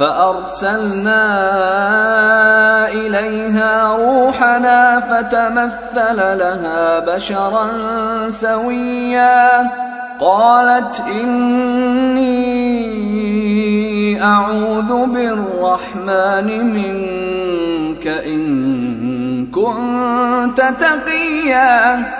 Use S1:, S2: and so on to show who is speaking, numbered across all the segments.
S1: فأرسلنا إليها روحنا فتمثل لها بشرا سويا. قالت إني أعوذ بالرحمن منك إن كنت تقيا.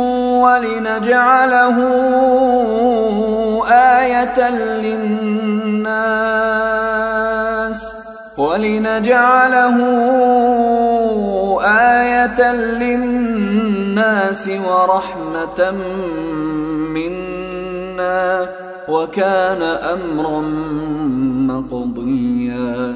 S1: ولنجعله آية للناس ولنجعله آية للناس ورحمة منا وكان أمرا مقضيا.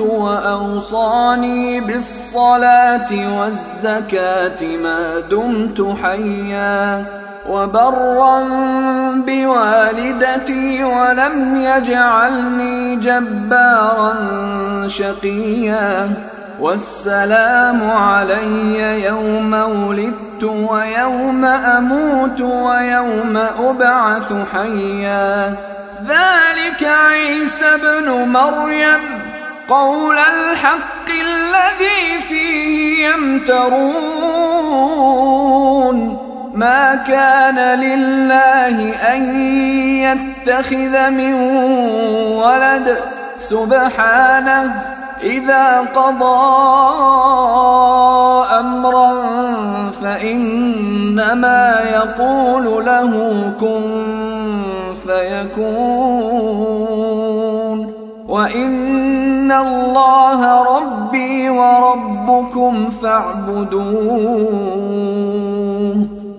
S1: وأوصاني بالصلاة والزكاة ما دمت حيا وبرا بوالدتي ولم يجعلني جبارا شقيا والسلام علي يوم ولدت ويوم أموت ويوم أبعث حيا. ذلك عيسى ابن مريم. قول الحق الذي فيه يمترون. ما كان لله أن يتخذ من ولد. سبحانه إذا قضى أمرا فإنما يقول له كن فيكون. وإن الله ربي وربكم فاعبدوه.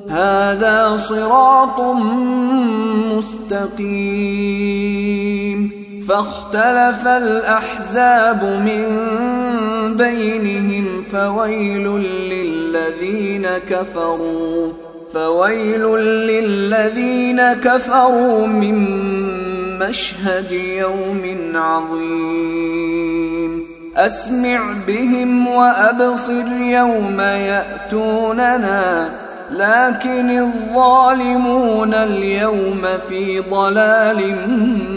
S1: هذا صراط مستقيم. فاختلف الاحزاب من بينهم فويل للذين كفروا. فويل للذين كفروا من مشهد يوم عظيم. أسمع بهم وأبصر يوم يأتوننا لكن الظالمون اليوم في ضلال مبين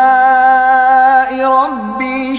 S1: ربي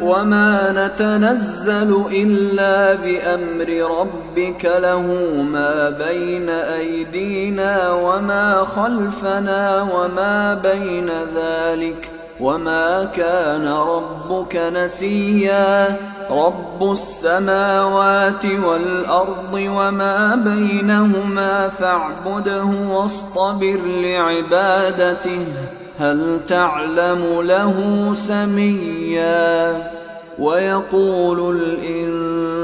S1: وما نتنزل إلا بأمر ربك له ما بين أيدينا وما خلفنا وما بين ذلك ۖ وما كان ربك نسيا رب السماوات والارض وما بينهما فاعبده واصطبر لعبادته هل تعلم له سميا ويقول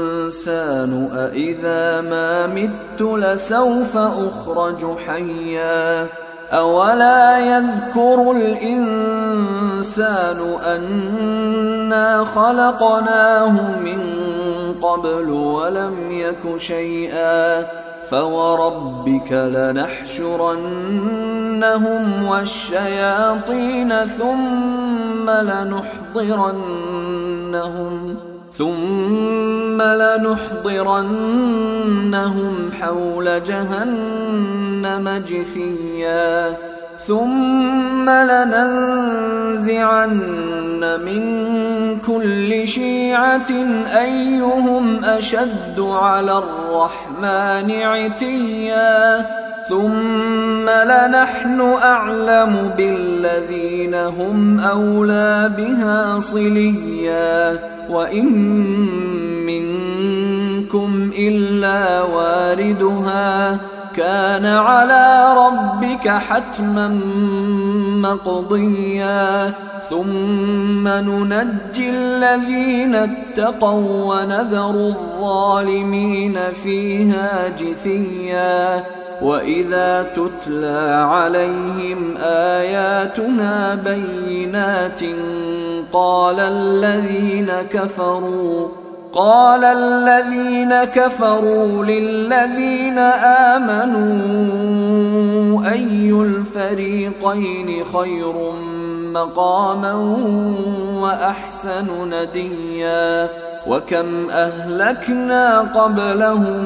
S1: الانسان أإذا ما مت لسوف اخرج حيا أولا يذكر الإنسان أنا خلقناه من قبل ولم يك شيئا فوربك لنحشرنهم والشياطين ثم لنحضرنهم ثم لنحضرنهم حول جهنم جثيا. ثم لننزعن من كل شيعة أيهم أشد على الرحمن عتيا. ثم لنحن أعلم بالذين هم أولى بها صليا وإن منكم إلا واردها كان على ربك حتما مقضيا ثم ننجي الذين اتقوا ونذر الظالمين فيها جثيا واذا تتلى عليهم اياتنا بينات قال الذين كفروا قال الذين كفروا للذين آمنوا أي الفريقين خير مقاما وأحسن نديا وكم أهلكنا قبلهم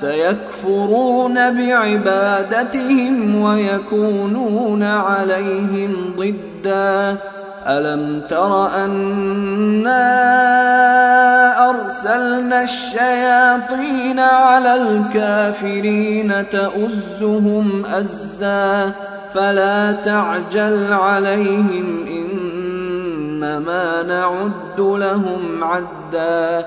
S1: سيكفرون بعبادتهم ويكونون عليهم ضدا. ألم تر أنا أرسلنا الشياطين على الكافرين تؤزهم أزا؟ فلا تعجل عليهم إنما نعد لهم عدا.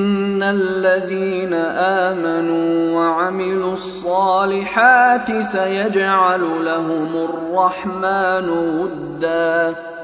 S1: الذين آمنوا وعملوا الصالحات سيجعل لهم الرحمن ودا.